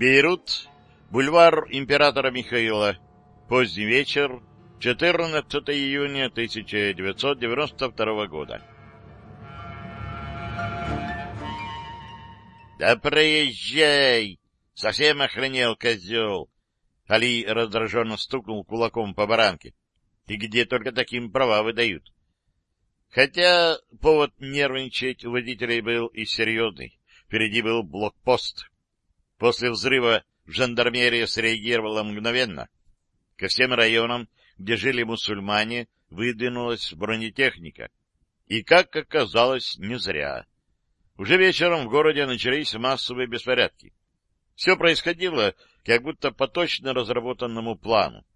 Бейрут, бульвар императора Михаила, поздний вечер, 14 июня 1992 года. «Да проезжай! Совсем охренел козел!» Али раздраженно стукнул кулаком по баранке. «И где только таким права выдают?» Хотя повод нервничать у водителей был и серьезный. Впереди был блокпост. После взрыва жандармерия среагировала мгновенно. Ко всем районам, где жили мусульмане, выдвинулась бронетехника. И, как оказалось, не зря. Уже вечером в городе начались массовые беспорядки. Все происходило как будто по точно разработанному плану.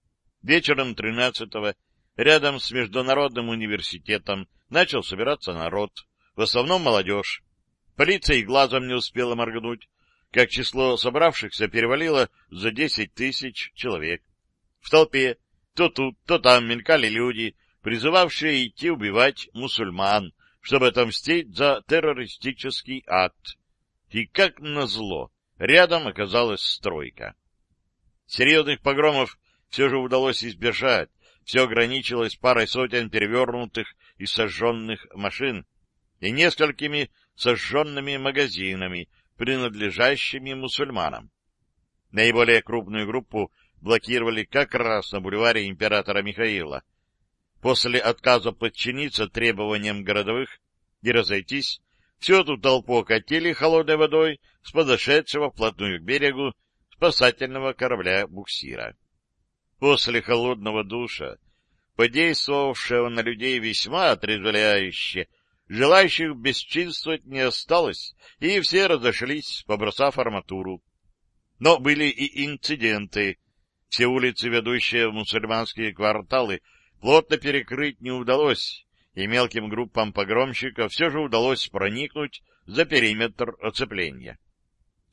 Вечером 13-го рядом с Международным университетом начал собираться народ, в основном молодежь. Полиция и глазом не успела моргнуть, как число собравшихся перевалило за десять тысяч человек. В толпе то тут, то там мелькали люди, призывавшие идти убивать мусульман, чтобы отомстить за террористический акт. И как назло, рядом оказалась стройка. Серьезных погромов все же удалось избежать, все ограничилось парой сотен перевернутых и сожженных машин и несколькими сожженными магазинами, принадлежащими мусульманам. Наиболее крупную группу блокировали как раз на бульваре императора Михаила, После отказа подчиниться требованиям городовых и разойтись, всю эту толпу окатили холодной водой с подошедшего вплотную к берегу спасательного корабля буксира. После холодного душа, подействовавшего на людей весьма отрезвляюще, желающих бесчинствовать не осталось, и все разошлись, побросав арматуру. Но были и инциденты. Все улицы, ведущие в мусульманские кварталы, плотно перекрыть не удалось, и мелким группам погромщиков все же удалось проникнуть за периметр оцепления.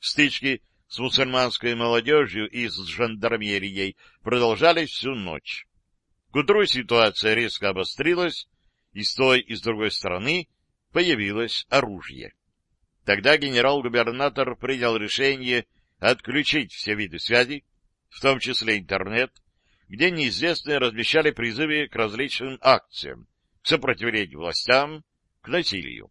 Стычки с мусульманской молодежью и с жандармерией продолжались всю ночь. К утру ситуация резко обострилась, и с той и с другой стороны появилось оружие. Тогда генерал-губернатор принял решение отключить все виды связи, в том числе интернет, где неизвестные размещали призывы к различным акциям, к сопротивлению властям, к насилию.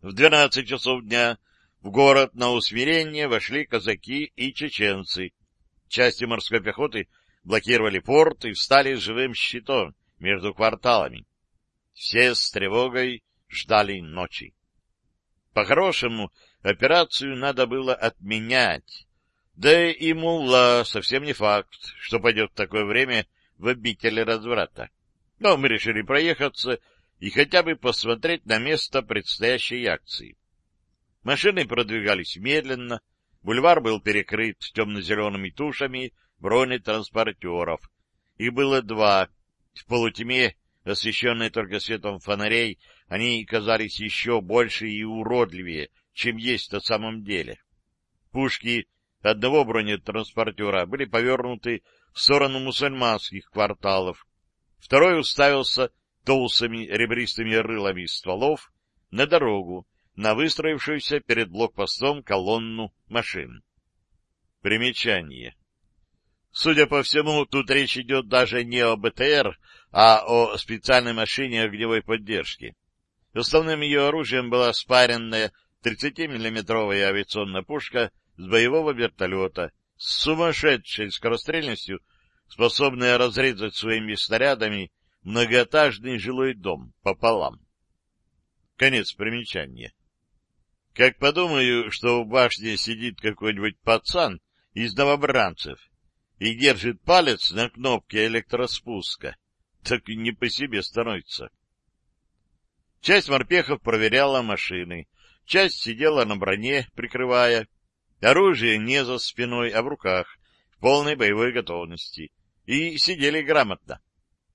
В 12 часов дня в город на усмирение вошли казаки и чеченцы. Части морской пехоты блокировали порт и встали живым щитом между кварталами. Все с тревогой ждали ночи. По-хорошему, операцию надо было отменять, да и мулла совсем не факт, что пойдет в такое время в обители разврата. Но мы решили проехаться и хотя бы посмотреть на место предстоящей акции. Машины продвигались медленно, бульвар был перекрыт темно-зелеными тушами бронетранспортеров. Их было два. В полутьме, освещенные только светом фонарей, они казались еще больше и уродливее, чем есть на самом деле. Пушки одного бронетранспортера были повернуты в сторону мусульманских кварталов, второй уставился толстыми ребристыми рылами стволов на дорогу, на выстроившуюся перед блокпостом колонну машин. Примечание. Судя по всему, тут речь идет даже не о БТР, а о специальной машине огневой поддержки. Основным ее оружием была спаренная 30-миллиметровая авиационная пушка с боевого вертолета с сумасшедшей скорострельностью, способная разрезать своими снарядами многоэтажный жилой дом пополам. Конец примечания. Как подумаю, что в башне сидит какой-нибудь пацан из новобранцев и держит палец на кнопке электроспуска, так не по себе становится. Часть морпехов проверяла машины, часть сидела на броне, прикрывая, Оружие не за спиной, а в руках, в полной боевой готовности. И сидели грамотно.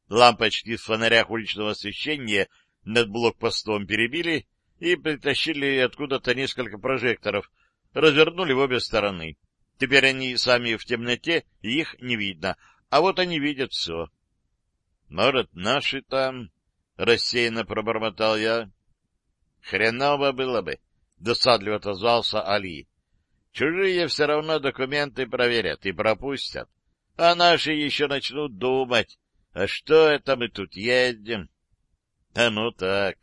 Лампочки в фонарях уличного освещения над блокпостом перебили и притащили откуда-то несколько прожекторов, развернули в обе стороны. Теперь они сами в темноте, их не видно, а вот они видят все. — Может, наши там? — рассеянно пробормотал я. — Хреново было бы, — досадливо отозвался Али. Чужие все равно документы проверят и пропустят, а наши еще начнут думать, а что это мы тут едем? А ну так.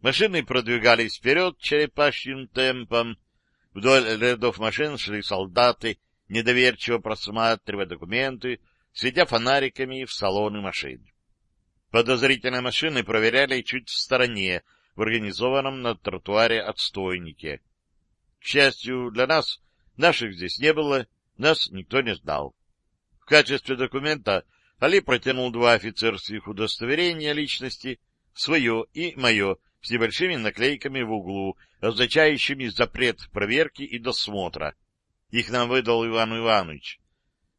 Машины продвигались вперед черепашьим темпом. Вдоль рядов машин шли солдаты, недоверчиво просматривая документы, светя фонариками в салоны машин. Подозрительные машины проверяли чуть в стороне, в организованном на тротуаре отстойнике. К счастью для нас, наших здесь не было, нас никто не знал. В качестве документа Али протянул два офицерских удостоверения личности, свое и мое, с небольшими наклейками в углу, означающими запрет проверки и досмотра. Их нам выдал Иван Иванович.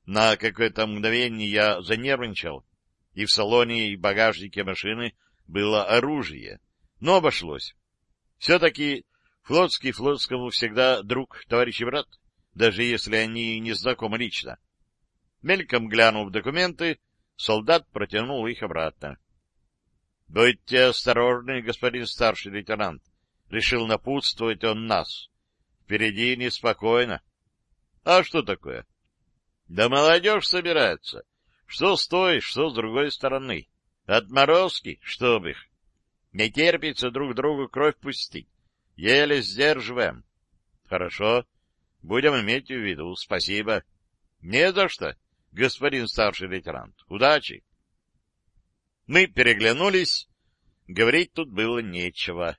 На какое-то мгновение я занервничал, и в салоне и багажнике машины было оружие, но обошлось. Все-таки флотский флотскому всегда друг, товарищ и брат, даже если они не знакомы лично. Мельком глянув документы, солдат протянул их обратно. — Будьте осторожны, господин старший лейтенант. Решил напутствовать он нас. Впереди неспокойно. — А что такое? — Да молодежь собирается. Что с той, что с другой стороны. Отморозки, чтоб их. Не терпится друг другу кровь пустить. Еле сдерживаем. — Хорошо. Будем иметь в виду. Спасибо. — Не за что господин старший лейтенант. Удачи! Мы переглянулись. Говорить тут было нечего.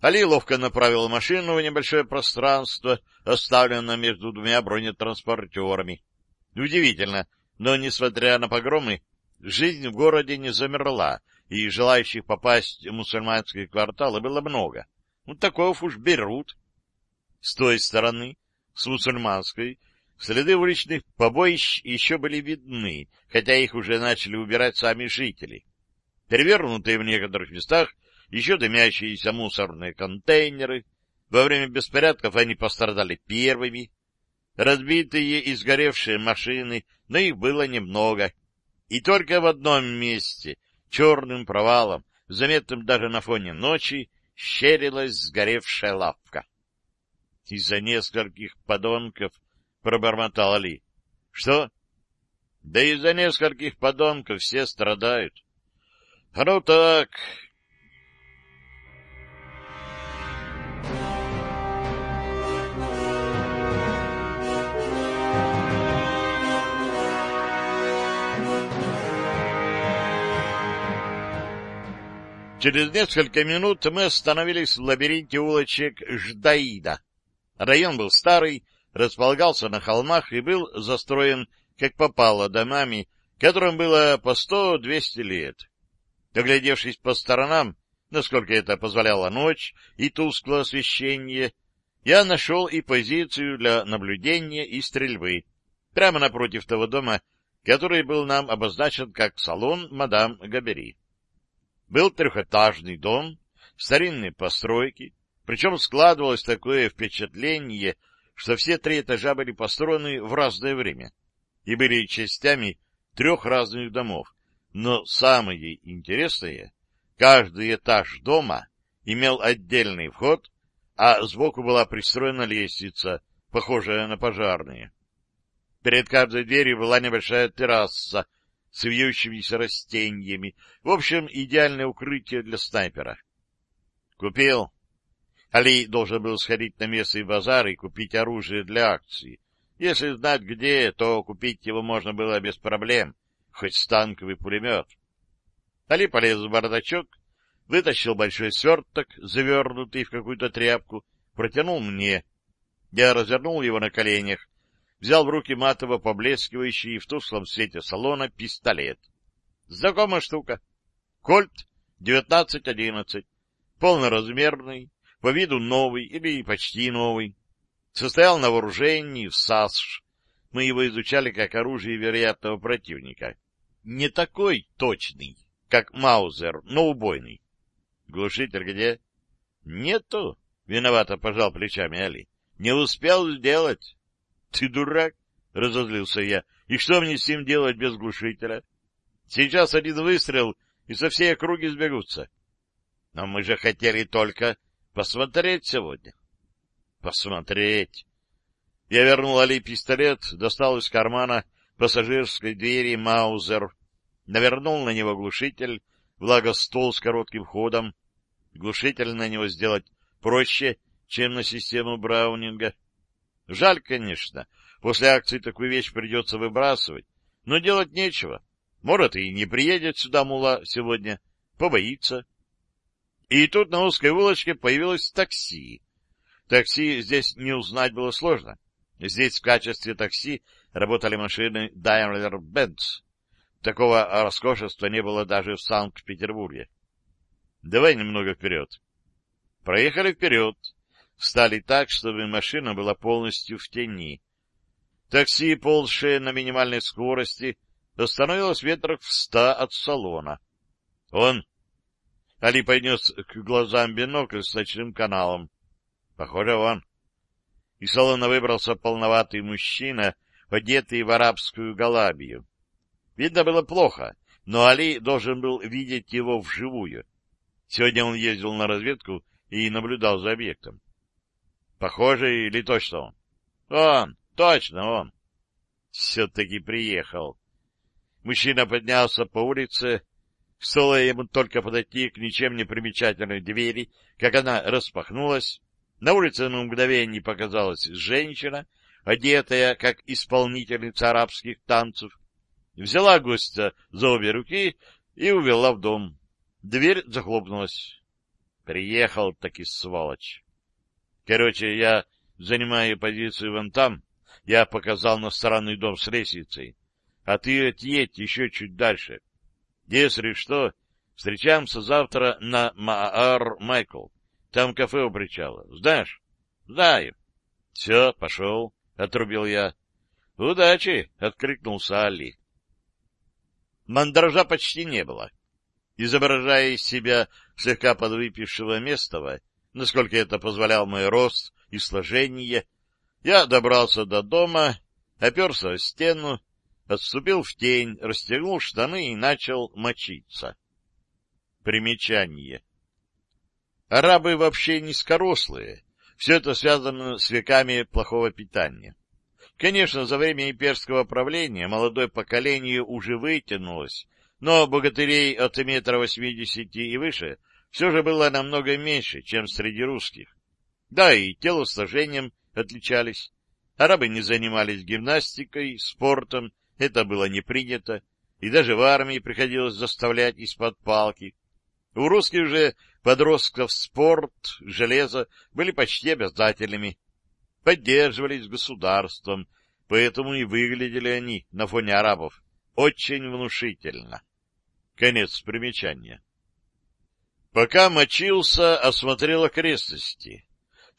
Али ловко направил машину в небольшое пространство, оставленное между двумя бронетранспортерами. Удивительно, но, несмотря на погромы, жизнь в городе не замерла, и желающих попасть в мусульманские кварталы было много. Ну, таков уж берут. С той стороны, с мусульманской, Следы уличных побоищ еще были видны, хотя их уже начали убирать сами жители. Перевернутые в некоторых местах еще дымящиеся мусорные контейнеры. Во время беспорядков они пострадали первыми. Разбитые и сгоревшие машины, но их было немного. И только в одном месте, черным провалом, заметным даже на фоне ночи, щерилась сгоревшая лавка. Из-за нескольких подонков пробормотал Али. — Что? — Да из-за нескольких подонков все страдают. — Ну так... Через несколько минут мы остановились в лабиринте улочек Ждаида. Район был старый, располагался на холмах и был застроен, как попало, домами, которым было по сто-двести лет. Оглядевшись по сторонам, насколько это позволяла ночь и тусклое освещение, я нашел и позицию для наблюдения и стрельбы прямо напротив того дома, который был нам обозначен как салон мадам Габери. Был трехэтажный дом, старинные постройки, причем складывалось такое впечатление, что все три этажа были построены в разное время и были частями трех разных домов. Но самое интересное, каждый этаж дома имел отдельный вход, а сбоку была пристроена лестница, похожая на пожарные. Перед каждой дверью была небольшая терраса с вьющимися растениями. В общем, идеальное укрытие для снайпера. Купил Али должен был сходить на местный базар и купить оружие для акции. Если знать где, то купить его можно было без проблем, хоть танковый пулемет. Али полез в бардачок, вытащил большой сверток, завернутый в какую-то тряпку, протянул мне. Я развернул его на коленях, взял в руки матово поблескивающий в тусклом свете салона пистолет. Знакомая штука. Кольт 1911, полноразмерный, по виду новый или почти новый. Состоял на вооружении в САСШ. Мы его изучали как оружие вероятного противника. Не такой точный, как Маузер, но убойный. Глушитель где? Нету. Виновато пожал плечами Али. Не успел сделать. Ты дурак, разозлился я. И что мне с ним делать без глушителя? Сейчас один выстрел, и со всей округи сбегутся. Но мы же хотели только Посмотреть сегодня. Посмотреть. Я вернул Али пистолет, достал из кармана пассажирской двери Маузер, навернул на него глушитель, благо стол с коротким ходом. Глушитель на него сделать проще, чем на систему Браунинга. Жаль, конечно, после акции такую вещь придется выбрасывать, но делать нечего. Может, и не приедет сюда мула сегодня, побоится. И тут на узкой улочке появилось такси. Такси здесь не узнать было сложно. Здесь в качестве такси работали машины Daimler-Benz. Такого роскошества не было даже в Санкт-Петербурге. Давай немного вперед. Проехали вперед. Встали так, чтобы машина была полностью в тени. Такси, ползшее на минимальной скорости, остановилось ветрах в ста от салона. Он... Али поднес к глазам бинокль с ночным каналом. Похоже, он. Из салона выбрался полноватый мужчина, одетый в арабскую галабию. Видно было плохо, но Али должен был видеть его вживую. Сегодня он ездил на разведку и наблюдал за объектом. Похоже или точно он? Он, точно он. Все-таки приехал. Мужчина поднялся по улице, стоило ему только подойти к ничем не примечательной двери, как она распахнулась. На улице на мгновение показалась женщина, одетая, как исполнительница арабских танцев, взяла гостя за обе руки и увела в дом. Дверь захлопнулась. Приехал таки сволочь. Короче, я занимаю позицию вон там, я показал на странный дом с лестницей а ты отъедь еще чуть дальше. Если что, встречаемся завтра на Маар Майкл. Там кафе у причала. Знаешь? Знаю. Все, пошел, — отрубил я. Удачи, — откликнулся Али. Мандража почти не было. Изображая из себя слегка подвыпившего местного, насколько это позволял мой рост и сложение, я добрался до дома, оперся о стену отступил в тень, расстегнул штаны и начал мочиться. Примечание. Арабы вообще низкорослые. Все это связано с веками плохого питания. Конечно, за время имперского правления молодое поколение уже вытянулось, но богатырей от метра восьмидесяти и выше все же было намного меньше, чем среди русских. Да, и телосложением отличались. Арабы не занимались гимнастикой, спортом, это было не принято, и даже в армии приходилось заставлять из-под палки. У русских же подростков спорт, железо были почти обязательными, поддерживались государством, поэтому и выглядели они на фоне арабов очень внушительно. Конец примечания. Пока мочился, осмотрел окрестности.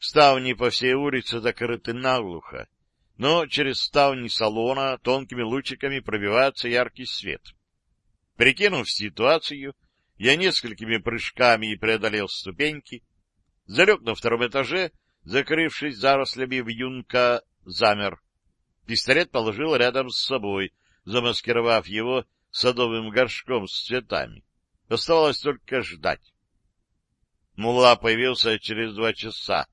Ставни по всей улице закрыты наглухо но через ставни салона тонкими лучиками пробивается яркий свет. Прикинув ситуацию, я несколькими прыжками преодолел ступеньки, залег на втором этаже, закрывшись зарослями вьюнка, замер. Пистолет положил рядом с собой, замаскировав его садовым горшком с цветами. Оставалось только ждать. Мула появился через два часа.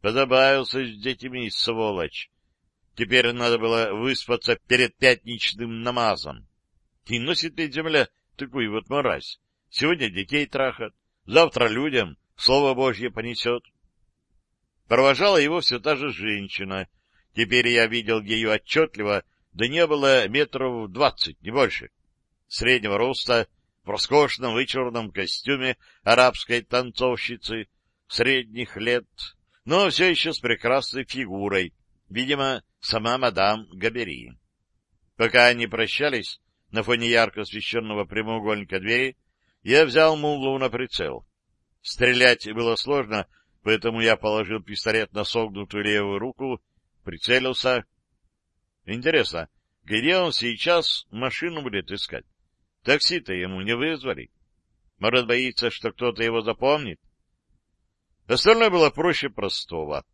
Подобавился с детьми, сволочь. Теперь надо было выспаться перед пятничным намазом. И носит ли земля такую вот мразь? Сегодня детей трахат, завтра людям Слово Божье понесет. Провожала его все та же женщина. Теперь я видел ее отчетливо, да не было метров двадцать, не больше. Среднего роста, в роскошном вычурном костюме арабской танцовщицы, средних лет, но все еще с прекрасной фигурой, видимо, сама мадам Габери. Пока они прощались, на фоне ярко освещенного прямоугольника двери, я взял муллу на прицел. Стрелять было сложно, поэтому я положил пистолет на согнутую левую руку, прицелился. Интересно, где он сейчас машину будет искать? Такси-то ему не вызвали. Может, боится, что кто-то его запомнит? Остальное было проще простого.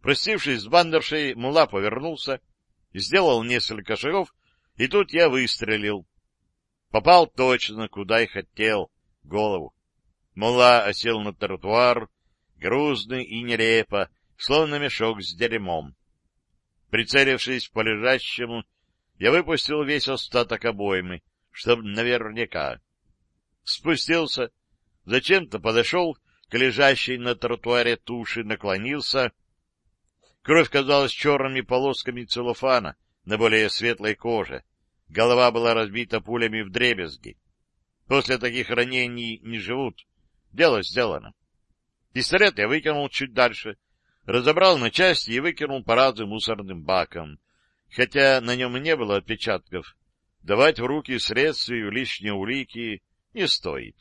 Простившись с бандершей, мула повернулся, сделал несколько шагов, и тут я выстрелил. Попал точно, куда и хотел, голову. Мула осел на тротуар, грузный и нелепо, словно мешок с дерьмом. Прицелившись по лежащему, я выпустил весь остаток обоймы, чтобы наверняка. Спустился, зачем-то подошел к лежащей на тротуаре туши, наклонился. Кровь казалась черными полосками целлофана на более светлой коже. Голова была разбита пулями в дребезги. После таких ранений не живут. Дело сделано. Пистолет я выкинул чуть дальше, разобрал на части и выкинул по разным мусорным бакам. Хотя на нем не было отпечатков, давать в руки следствию лишние улики не стоит.